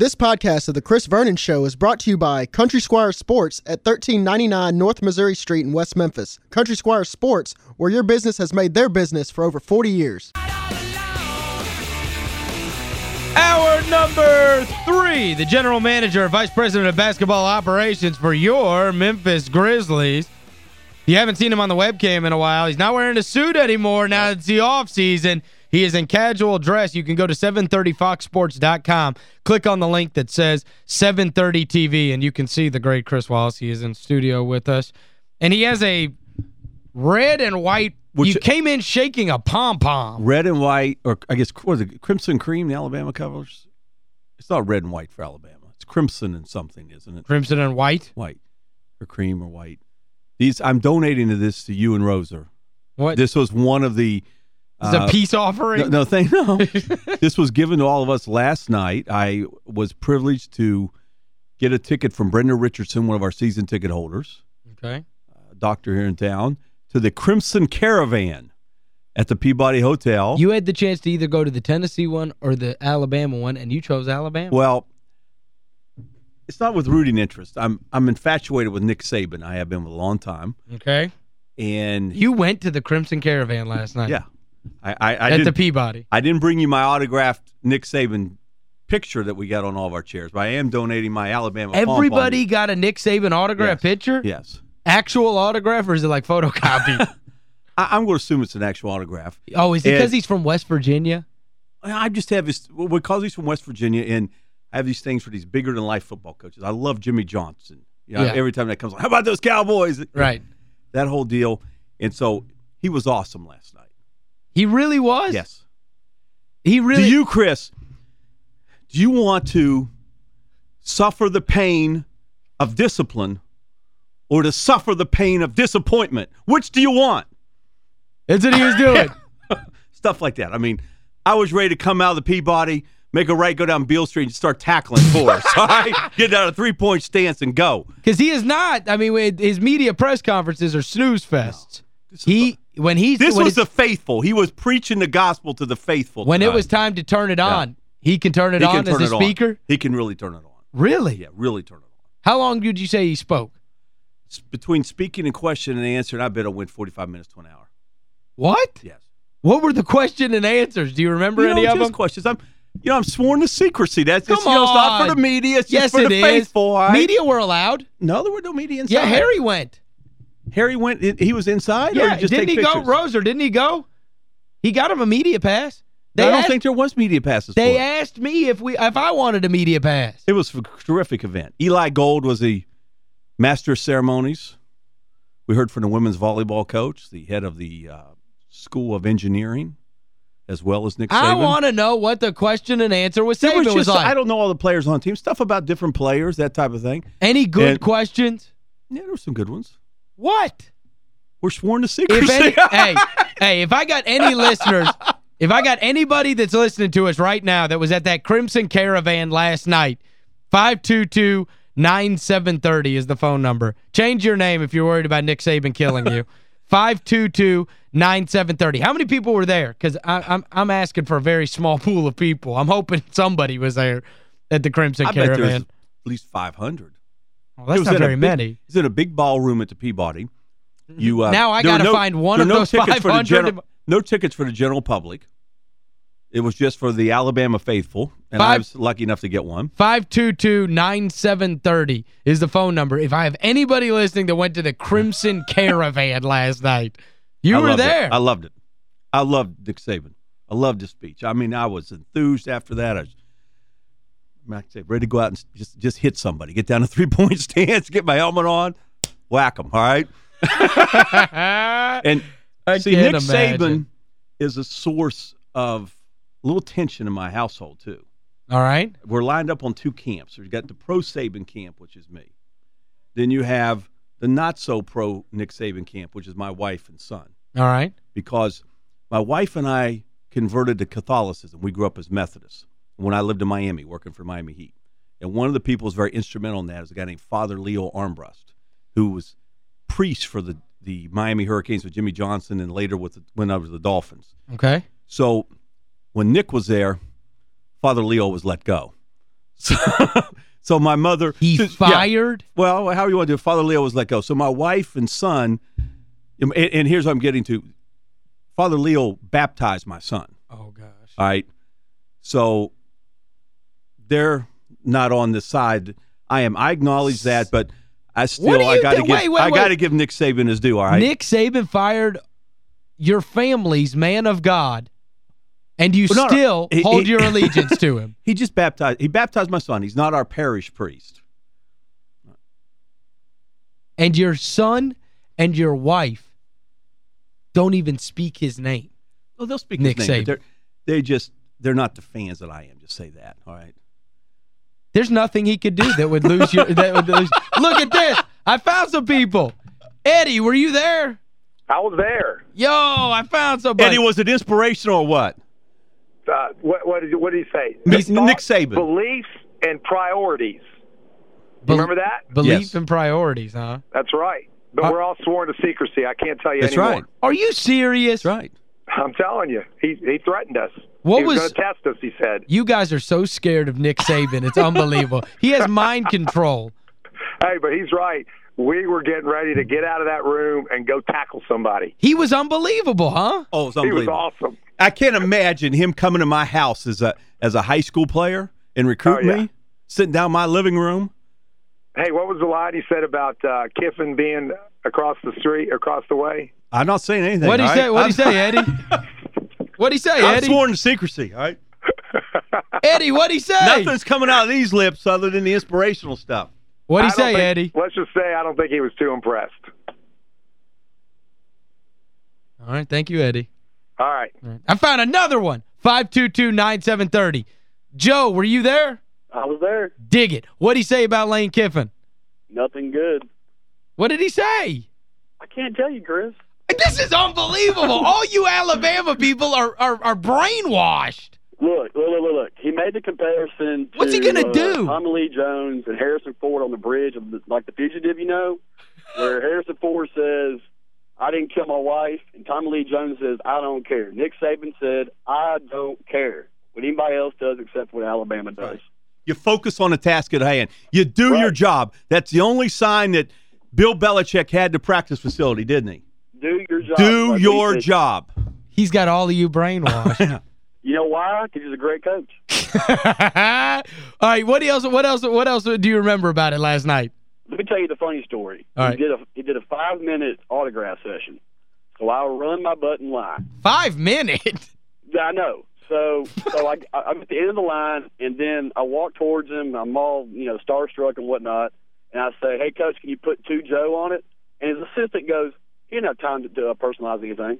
This podcast of The Chris Vernon Show is brought to you by Country Squire Sports at 1399 North Missouri Street in West Memphis. Country Squire Sports, where your business has made their business for over 40 years. Hour number three, the general manager vice president of basketball operations for your Memphis Grizzlies. You haven't seen him on the webcam in a while. He's not wearing a suit anymore now it's the off season. He is in casual dress. You can go to 730foxsports.com. Click on the link that says 730 TV, and you can see the great Chris Wallace. He is in studio with us. And he has a red and white Which, you came in shaking a pom-pom. Red and white, or I guess, what is it, Crimson Cream, the Alabama covers? It's not red and white for Alabama. It's crimson and something, isn't it? Crimson and white? White. Or cream or white. These I'm donating to this to you and Roser. What? This was one of the it's uh, a peace offering? No, no thank no. this was given to all of us last night. I was privileged to get a ticket from Brenda Richardson, one of our season ticket holders. Okay. Uh, doctor here in town, to the Crimson Caravan at the Peabody Hotel. You had the chance to either go to the Tennessee one or the Alabama one, and you chose Alabama? Well, it's not with rooting interest. I'm I'm infatuated with Nick Saban. I have been for a long time. Okay. And You went to the Crimson Caravan last night. Yeah. I, I, I At the Peabody. I didn't bring you my autographed Nick Saban picture that we got on all of our chairs, but I am donating my Alabama Everybody got a Nick Saban autograph yes. picture? Yes. Actual autograph or is it like photocopy? I, am going to assume it's an actual autograph. Oh, is it because he's from West Virginia? I just have this, because he's from West Virginia, and I have these things for these bigger-than-life football coaches. I love Jimmy Johnson. You know, yeah. every time that comes on, how about those Cowboys? Right. That whole deal. And so he was awesome last night. He really was? Yes. He really Do you, Chris, do you want to suffer the pain of discipline or to suffer the pain of disappointment? Which do you want? That's what he was doing. Stuff like that. I mean, I was ready to come out of the Peabody, make a right, go down Beale Street, and start tackling for us. all right? Get out a three-point stance and go. Because he is not, I mean, his media press conferences are snooze fests. No. He when he's This when was the faithful. He was preaching the gospel to the faithful. When tonight. it was time to turn it on, yeah. he can turn it he on as a speaker? On. He can really turn it on. Really? Yeah, really turn it on. How long did you say he spoke? Between speaking and question and answer, I bet it went 45 minutes to an hour. What? Yes. What were the question and answers? Do you remember you any know, of them? questions. I'm you know, I'm sworn to secrecy. That's Come just, you know, it's not for the media. It's yes, just for the is. faithful. Right? Media were allowed. No, there were no media inside. Yeah, Harry went. Harry went, he was inside? Yeah, didn't he pictures? go, Roser, didn't he go? He got him a media pass. They I don't asked, think there was media passes They asked me if we if I wanted a media pass. It was a terrific event. Eli Gold was the master of ceremonies. We heard from the women's volleyball coach, the head of the uh, School of Engineering, as well as Nick Saban. I want to know what the question and answer was Saban was, just, was like. I don't know all the players on the team. Stuff about different players, that type of thing. Any good and, questions? Yeah, there were some good ones. What? We're sworn to secrecy. Any, hey, hey, if I got any listeners, if I got anybody that's listening to us right now that was at that Crimson Caravan last night, 522-9730 is the phone number. Change your name if you're worried about Nick Saban killing you. 522-9730. How many people were there? Because I'm I'm asking for a very small pool of people. I'm hoping somebody was there at the Crimson I Caravan. at least 500. Well, that's not very big, many. It's in a big ballroom at the Peabody. You uh, Now I got to no, find one of no those 500. General, no tickets for the general public. It was just for the Alabama faithful, and Five, I was lucky enough to get one. 522-9730 is the phone number. If I have anybody listening that went to the Crimson Caravan last night, you I were there. It. I loved it. I loved Nick Saban. I loved his speech. I mean, I was enthused after that. I was ready to go out and just just hit somebody, get down a three-point stance, get my helmet on, whack them, all right? and I see, Nick imagine. Saban is a source of a little tension in my household, too. All right. We're lined up on two camps. We've got the pro Saban camp, which is me. Then you have the not so pro Nick Saban camp, which is my wife and son. All right. Because my wife and I converted to Catholicism. We grew up as Methodists when I lived in Miami, working for Miami Heat. And one of the people who was very instrumental in that is a guy named Father Leo Armbrust, who was priest for the, the Miami Hurricanes with Jimmy Johnson and later with the, when I was the Dolphins. Okay. So when Nick was there, Father Leo was let go. So, so my mother He so- yeah. fired? Well, how you want to do it? Father Leo was let go. So my wife and son, and, and here's what I'm getting to. Father Leo baptized my son. Oh, gosh. All right. So they're not on the side I am. I acknowledge that, but I still I got to give wait, wait, I got to give Nick Saban his due. All right. Nick Saban fired your family's man of God, and you Well, no, no. still He- hold he- your allegiance to him. he just baptized. He baptized my son. He's not our parish priest. And your son and your wife don't even speak his name. Well, they'll speak Nick his name. Saban. They're, they just they're not the fans that I am. Just say that. All right. There's nothing he could do that would lose your that would lose. Look at this. I found some people. Eddie, were you there? I was there. Yo, I found somebody. Eddie, was it inspirational or what? Uh, what, what, did, what did he say? Nick- Thought, Nick Saban. Beliefs and priorities. Bel- Remember that? Belief Yes. and priorities, huh? That's right. But Uh, we're all sworn to secrecy. I can't tell you That's anymore. right. Are you serious? That's right. I'm telling you. He he threatened us. What he was, was- going to test us, he said. You guys are so scared of Nick Saban. It's unbelievable. he has mind control. Hey, but he's right. We were getting ready to get out of that room and go tackle somebody. He was unbelievable, huh? Oh, it's He was unbelievable. awesome. I can't imagine him coming to my house as a as a high school player and recruiting Oh, yeah. me, sitting down in my living room. Hey, what was the line he said about uh, Kiffin being across the street, across the way? I'm not saying anything. What'd he all say? What'd he say, Eddie? What'd he say, I'm Eddie? sworn to secrecy. All right. Eddie, what'd he say? Nothing's coming out of these lips other than the inspirational stuff. What'd he I say, think- Eddie? Let's just say I don't think he was too impressed. All right, thank you, Eddie. All right. All right. I found another one. 522-9730. Joe, were you there? I was there. Dig it. What'd he say about Lane Kiffin? Nothing good. What did he say? I can't tell you, Chris. This is unbelievable. All you Alabama people are are, are brainwashed. Look, look, look, look. He made the comparison to What's he gonna uh, do? Tommy Lee Jones and Harrison Ford on the bridge of the, like the fugitive, you know, where Harrison Ford says, "I didn't kill my wife," and Tommy Lee Jones says, "I don't care." Nick Saban said, "I don't care what anybody else does except what Alabama does." You focus on the task at hand. You do your job. That's the only sign that Bill Belichick had the practice facility, didn't he? Do your job. Do Like he your said. job. He's got all of you brainwashed. You know why? Because he's a great coach. all right, what else what else what else do you remember about it last night? Let me tell you the funny story. All right. He did a he did a five minute autograph session. So I'll run my butt in line. 5 minutes. I know. So so I I'm at the end of the line and then I walk towards him. I'm all, you know, starstruck and whatnot. And I say, Hey coach, can you put to Joe on it? And his assistant goes, He didn't have time to do, uh, personalize anything.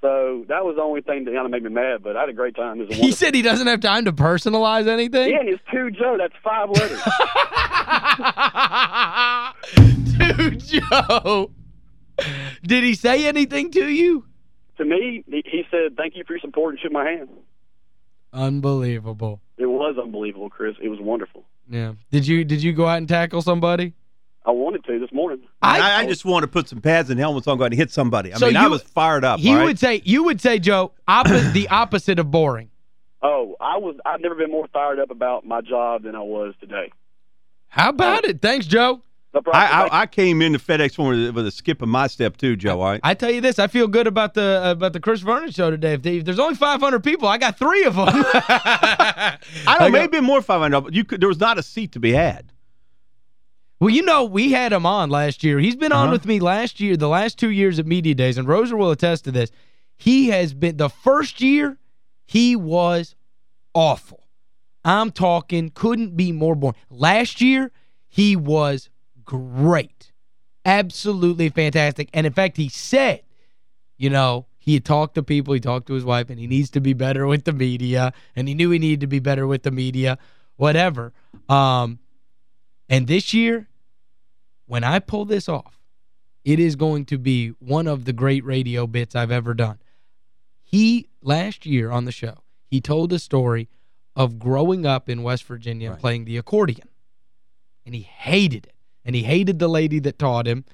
So that was the only thing that kind of made me mad, but I had a great time. A He said he doesn't have time to personalize anything? Yeah, and it's to Joe, that's five letters. Dude, Joe. Did he say anything to you? to me, he, he said, Thank you for your support and shook my hand. Unbelievable. It was unbelievable, Chris. It was wonderful. Yeah. Did you did you go out and tackle somebody? I wanted to this morning. I, I just want to put some pads and helmets on, go ahead and hit somebody. I So mean, I you- was fired up. He all right? would say you would say, Joe, oppo the opposite of boring. Oh, I was I've never been more fired up about my job than I was today. How about it? Thanks, Joe. No. I, I, I came into FedEx Forum with, a- with a skip in my step too, Joe. All right? I tell you this, I feel good about the uh, about the Chris Vernon show today. If, they, if there's only 500 people, I got three of them. I don't know, maybe more 500. but You could, there was not a seat to be had. Well, you know, we had him on last year. He's been on Uh-huh. with me last year, the last two years at Media Days, and Roser will attest to this. He has been, the first year, he was awful. I'm talking, couldn't be more boring. Last year, he was great. Absolutely fantastic. And in fact, he said, you know, he had talked to people, he talked to his wife, and he needs to be better with the media, and he knew he needed to be better with the media, whatever. Um, and this year, when I pull this off, it is going to be one of the great radio bits I've ever done. He, last year on the show, he told a story of growing up in West Virginia and Right. playing the accordion. And he hated it. And he hated the lady that taught him.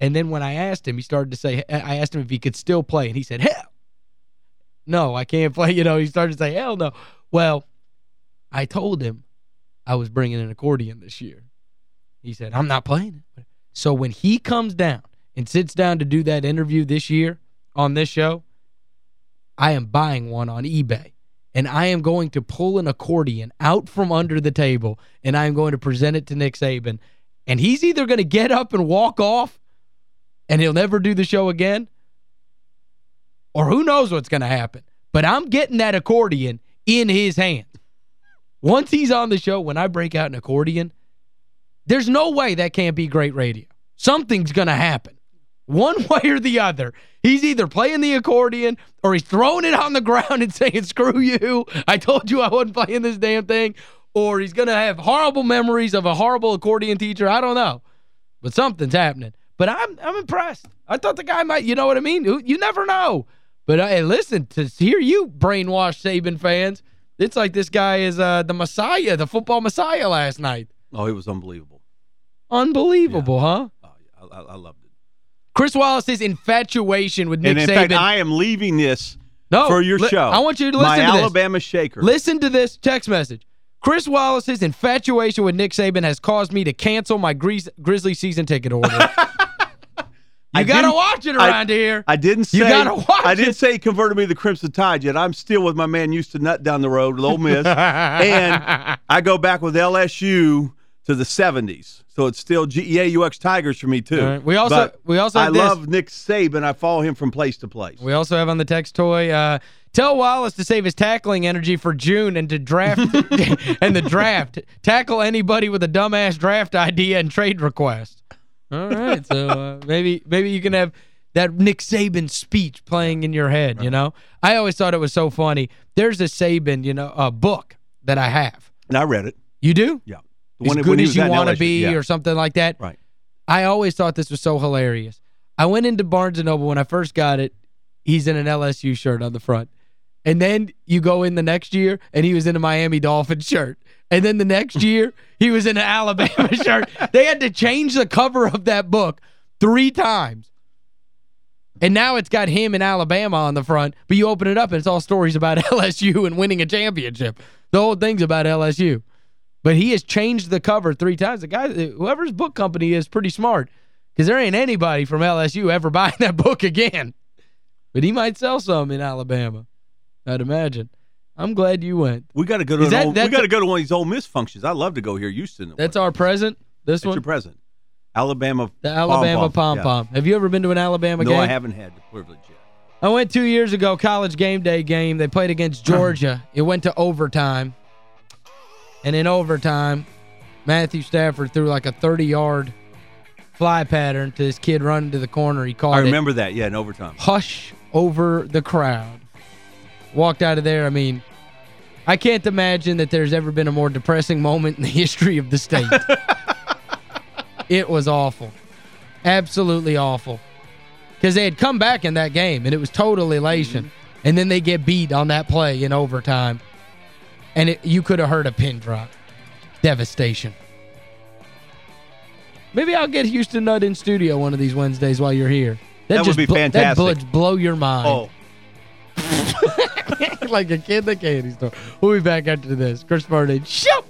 And then when I asked him, he started to say, I asked him if he could still play. And he said, hell, no, I can't play. You know, he started to say, hell no. Well, I told him, I was bringing an accordion this year. He said, I'm not playing it. So when he comes down and sits down to do that interview this year on this show, I am buying one on eBay. And I am going to pull an accordion out from under the table and I am going to present it to Nick Saban. And he's either going to get up and walk off and he'll never do the show again or who knows what's going to happen. But I'm getting that accordion in his hand. Once he's on the show, when I break out an accordion, there's no way that can't be great radio. Something's going to happen. One way or the other. He's either playing the accordion or he's throwing it on the ground and saying, screw you, I told you I wasn't playing this damn thing. Or he's going to have horrible memories of a horrible accordion teacher. I don't know. But something's happening. But I'm I'm impressed. I thought the guy might, you know what I mean? You never know. But uh, hey, listen, to hear you brainwash Saban fans, it's like this guy is uh, the messiah, the football messiah last night. Oh, it was unbelievable. Unbelievable, yeah. huh? Oh, I, I, loved it. Chris Wallace's infatuation with Nick and in Saban. fact, I am leaving this no, for your show. I want you to listen My to Alabama this. shaker. Listen to this text message. Chris Wallace's infatuation with Nick Saban has caused me to cancel my Grizz Grizzly season ticket order. You got to watch it around I, here. I didn't say you gotta watch I didn't it. say he converted me to the Crimson Tide yet. I'm still with my man Houston Nutt down the road, Ole Miss. and I go back with LSU to the 70s. So it's still GEAUX Tigers for me too. Right. We also but we also I this. love Nick Saban. I follow him from place to place. We also have on the text toy uh, Tell Wallace to save his tackling energy for June and to draft and the draft. Tackle anybody with a dumbass draft idea and trade request. All right, so uh, maybe maybe you can have that Nick Saban speech playing in your head, right. you know? I always thought it was so funny. There's a Saban, you know, a book that I have. And I read it. You do? Yeah. As good as you want to be yeah. or something like that. Right. I always thought this was so hilarious. I went into Barnes & Noble when I first got it. He's in an LSU shirt on the front. And then you go in the next year, and he was in a Miami Dolphins shirt. And then the next year, he was in an Alabama shirt. They had to change the cover of that book three times. And now it's got him in Alabama on the front, but you open it up and it's all stories about LSU and winning a championship. The whole thing's about LSU. But he has changed the cover three times. The guy, whoever's book company is pretty smart because there ain't anybody from LSU ever buying that book again. But he might sell some in Alabama, I'd imagine. I'm glad you went. We got to go to that, old, we got to go to one of these Ole Miss functions. I'd love to go here, Houston. That's our present. This That's one. your present. Alabama The Alabama pom-pom. pom-pom. Yeah. Have you ever been to an Alabama no, game? No, I haven't had the privilege yet. I went two years ago, college game day game. They played against Georgia. it went to overtime. And in overtime, Matthew Stafford threw like a 30-yard fly pattern to this kid running to the corner. He called I remember it. that, yeah, in overtime. Hush over the crowd. Walked out of there, I mean, I can't imagine that there's ever been a more depressing moment in the history of the state. it was awful. Absolutely awful. Because they had come back in that game, and it was total elation. Mm -hmm. And then they get beat on that play in overtime. And it, you could have heard a pin drop. Devastation. Maybe I'll get Houston Nutt in studio one of these Wednesdays while you're here. That, that just would be fantastic. That would blow your mind. Oh. like a kid in the candy store. We'll be back after this. Chris Vernon, show!